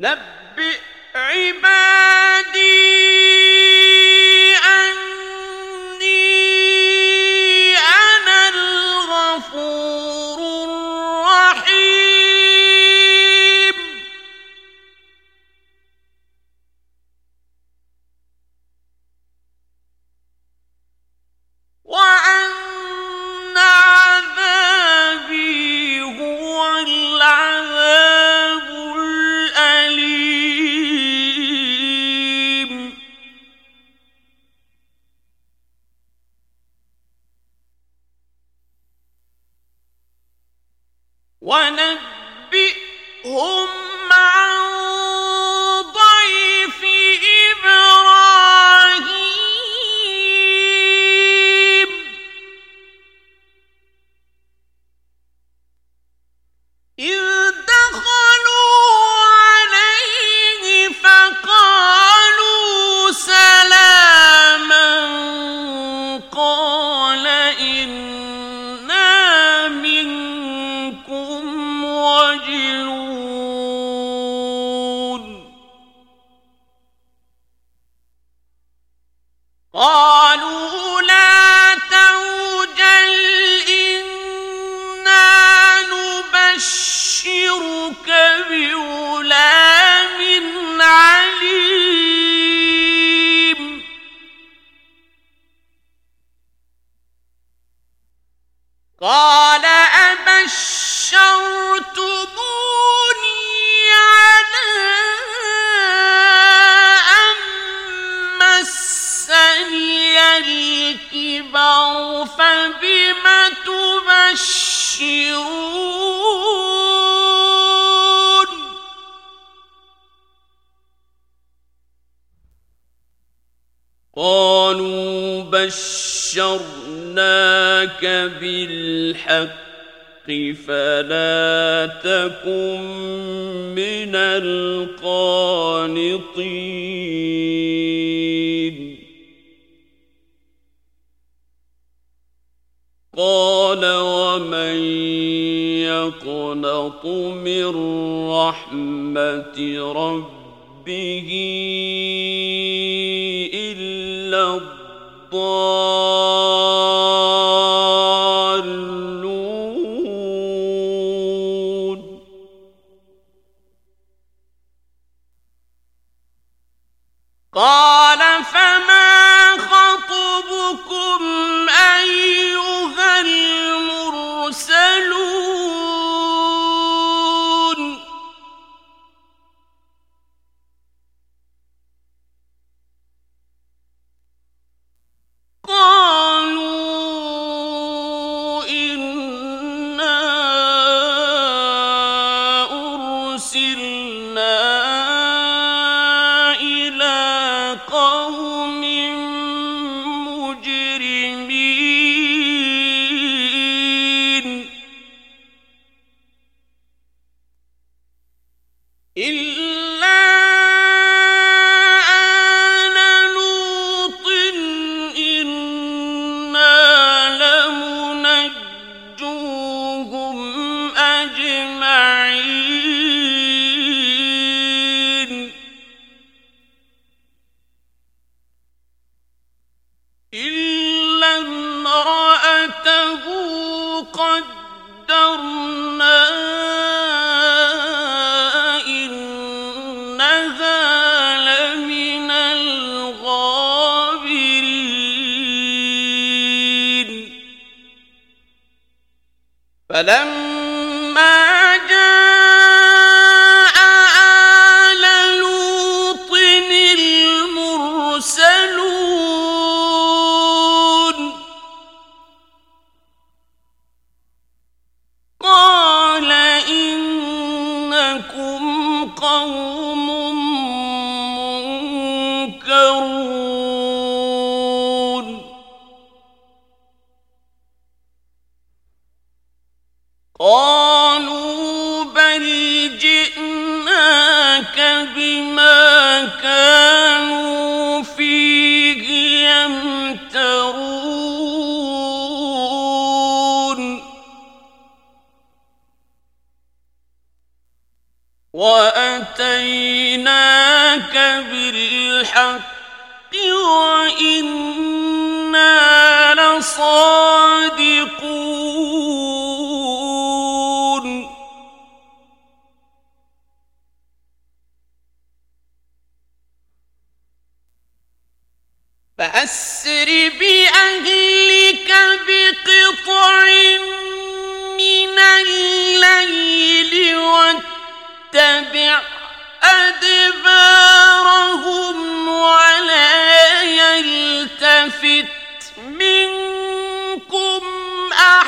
نبئ عبادي ون قال أبشرتموني على أن مسني الكبر فبم تبشرون؟ قالوا بشر بشرناك بالحق فلا تكن من القانطين قال ومن يقنط من رحمة ربه الضالين وَأَتَيْنَاكَ بِالْحَقِّ وَإِنَّا لَصَادِقُونَ فَأَسْرِ بِأَهْلِكَ بِقِطْعٍ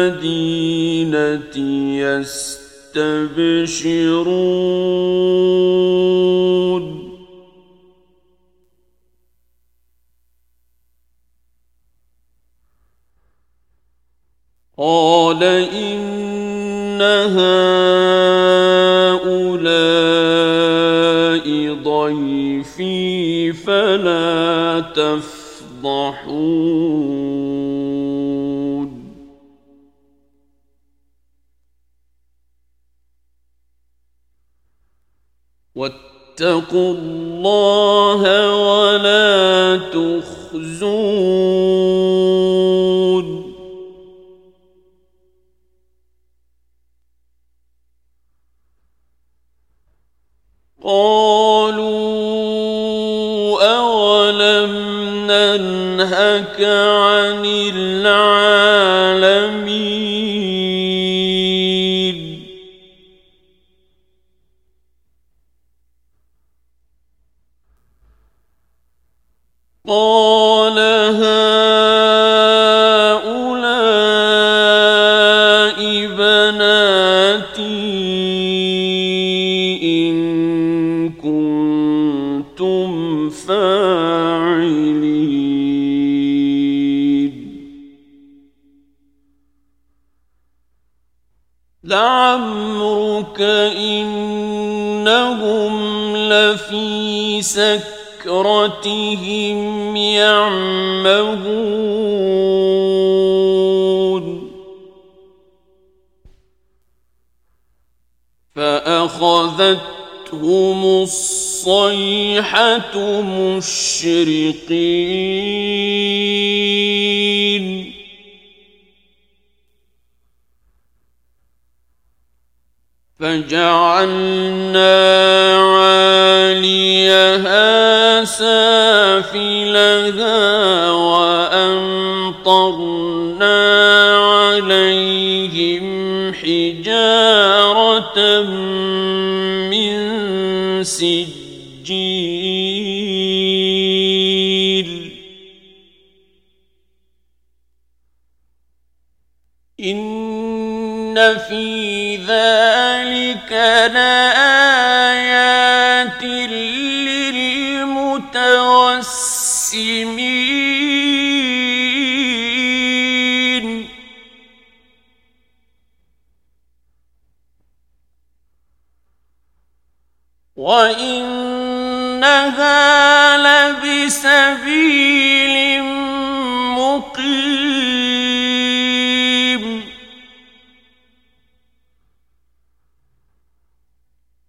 المدينة يستبشرون. قال إن هؤلاء ضيفي فلا تفضحون. واتقوا الله ولا تخزون. قالوا أولم ننهك عن العالمين قال هؤلاء بناتي إن كنتم فاعلين. لعمرك إنهم لفي سكر سكرتهم يعمهون فأخذتهم الصيحة مشرقين فجعلنا سافلها وأمطرنا عليهم حجارة من سجيل. إن في وإنها لبسبيل مقيم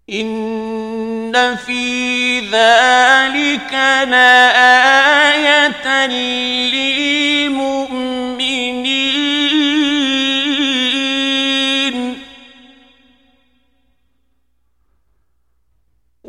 إن في ذلك لآية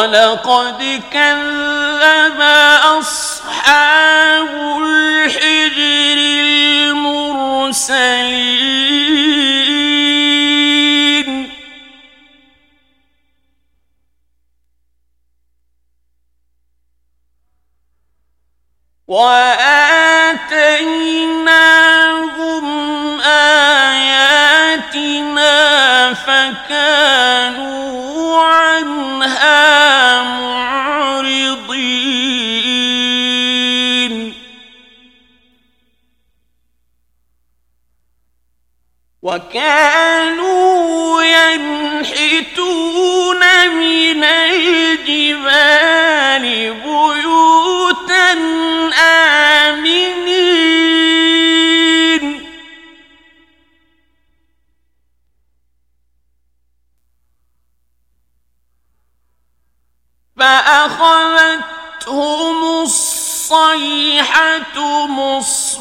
ولقد كذب أصحاب الحجر المرسلين وآتيناهم آياتنا فكانوا وكانوا ينحتون من الجبال بيوتا آمنين. فأخذتهم الصيحة مصبحين.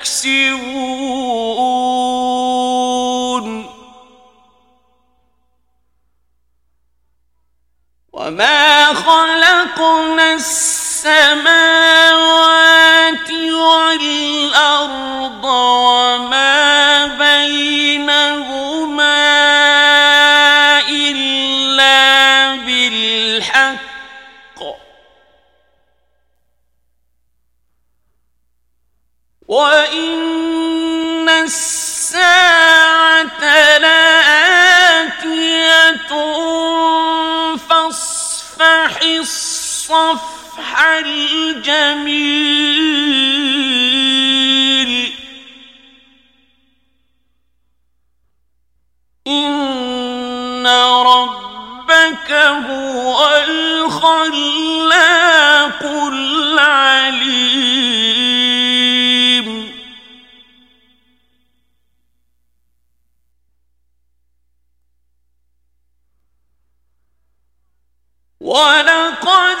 يكسبون. وما خلقنا السماوات والأرض وما بينهما إلا بالحق. وإن الجميل إن ربك هو الخلاق العليم. ولقد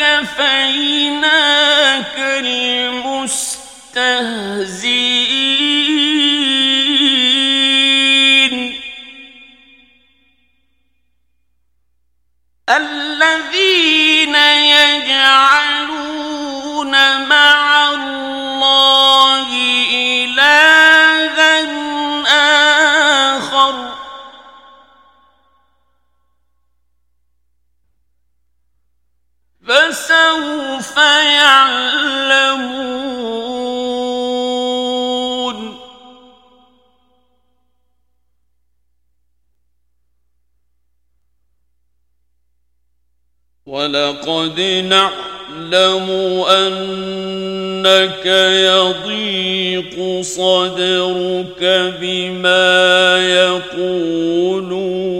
إنا كفيناك المستهزئين الذين يجعلون فسوف يعلمون. ولقد نعلم أنك يضيق صدرك بما يقولون.